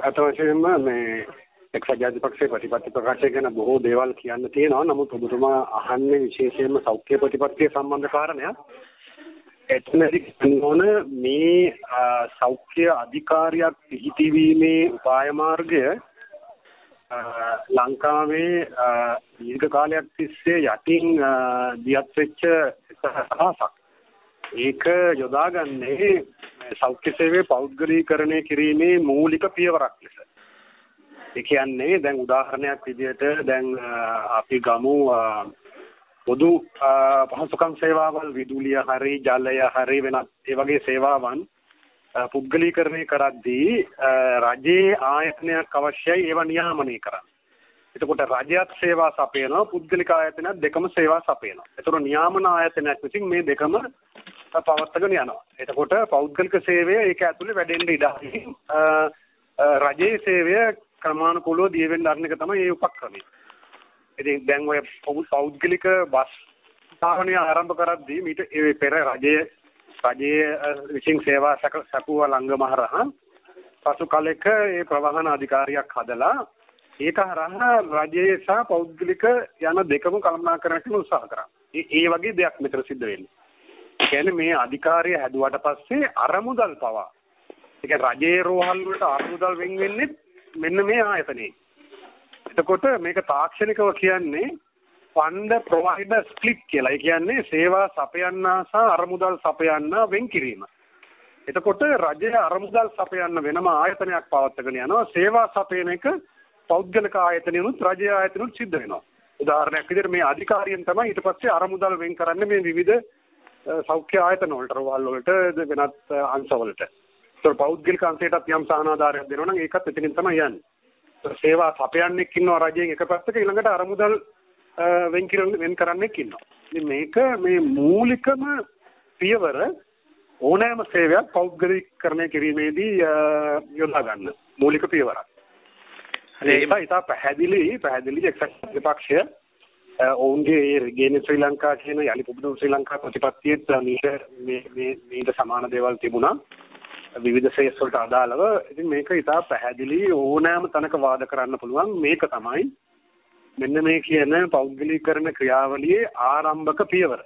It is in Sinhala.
අත වශයෙන්ම මේ එක්සත් ජාතික පක්ෂයේ ප්‍රතිපත්ති ප්‍රකාශය ගැන බොහෝ දේවල් කියන්න තියෙනවා. නමුත් ඔබතුමා අහන්නේ විශේෂයෙන්ම සෞඛ්‍ය ප්‍රතිපත්තිය සම්බන්ධ කාරණයක්. එතනදි කියනෝන මේ සෞඛ්‍ය අධිකාරියක් පිහිටීමේ උපාය මාර්ගය ලංකාවේ දීර්ඝ කාලයක් තිස්සේ යටින් දියත් වෙච්ච සහසක්. ඒක යොදාගන්නේ සෞඛ්‍ය සේවයේ පෞද්ගලීකරණය කිරීමේ මූලික පියවරක් ලෙස. ඒ කියන්නේ දැන් උදාහරණයක් විදිහට දැන් අපි ගමු පොදු පහසුකම් සේවාවල් විදුලිය හරි ජලය හරි වෙනත් ඒ වගේ සේවාවන් පුද්ගලීකරණය කරද්දී රජයේ ආයතනයක් අවශ්‍යයි ඒවා නියාමනය කරන්න. එතකොට රජයත් සේවා සපයනවා පුද්ගලික ආයතනයක් දෙකම සේවා සපයනවා. ඒතර නියාමන ආයතනයක් විසින් මේ දෙකම පවත්වාගෙන යනවා. එතකොට පෞද්ගලික සේවය ඒක ඇතුලේ වැඩෙන්න ඉඩ රජයේ සේවය ක්‍රමානුකූලව දිය වෙන්න අරන එක තමයි මේ උපක්‍රමය. ඉතින් දැන් ඔය පෞද්ගලික බස් සාහනය ආරම්භ කරද්දී මීට ඒ පෙර රජයේ රජයේ විසින් සේවා සැපුව ළංගමහරහා පසු කලෙක ඒ ප්‍රවාහන අධිකාරියක් හදලා ඒක හරහා රජයේ සහ පෞද්ගලික යන දෙකම කළමනාකරණයට උත්සාහ කරා. ඒ ඒ වගේ දෙයක් මෙතන සිද්ධ වෙන්නේ. ඒ කියන්නේ මේ අධිකාරිය හැදුවට පස්සේ අරමුදල් පවා. ඒ කියන්නේ රජයේ රෝහල් වලට අරමුදල් වෙන් වෙන්නේ මෙන්න මේ ආයතනේ. එතකොට මේක තාක්ෂණිකව කියන්නේ ෆන්ඩ් ප්‍රොවයිඩර් ස්ප්ලිට් කියලා. ඒ කියන්නේ සේවා සපයන්නා සහ අරමුදල් සපයන්නා වෙන් කිරීම. එතකොට රජය අරමුදල් සපයන්න වෙනම ආයතනයක් පවත්වාගෙන යනවා. සේවා සපයන එක පෞද්ගලික ආයතනෙනුත් රජයේ ආයතනෙනුත් සිද්ධ වෙනවා. උදාහරණයක් විදිහට මේ අධිකාරියෙන් තමයි ඊට පස්සේ අරමුදල් වෙන් කරන්නේ මේ විවිධ සෞඛ්‍ය ආයතන වලට රෝහල් වලට වෙනත් අංශ වලට. ඒතර පෞද්ගලික අංශයටත් යම් සහනාධාරයක් දෙනවා නම් ඒකත් එතනින් තමයි යන්නේ. සේවා සපයන්නෙක් ඉන්නවා රජයෙන් එක පැත්තක ඊළඟට අරමුදල් වෙන් කරන්න වෙන් කරන්නෙක් ඉන්නවා. ඉතින් මේක මේ මූලිකම පියවර ඕනෑම සේවයක් පෞද්ගලිකකරණය කිරීමේදී යොදා ගන්න මූලික පියවරක්. ඒක ඉතා පැහැදිලි පැහැදිලි එක්සත් විපක්ෂය ඔවුන්ගේ ගේන ශ්‍රී ලංකා කියන යලි පුබුදු ශ්‍රී ලංකා ප්‍රතිපත්තියත් මේ මේ මේට සමාන දේවල් තිබුණා. විවිධ ශේෂ වලට අදාළව ඉතින් මේක ඉතා පැහැදිලි ඕනෑම තැනක වාද කරන්න පුළුවන් මේක තමයි මෙන්න මේ කියන පෞද්ගලීකරණ ක්‍රියාවලියේ ආරම්භක පියවර.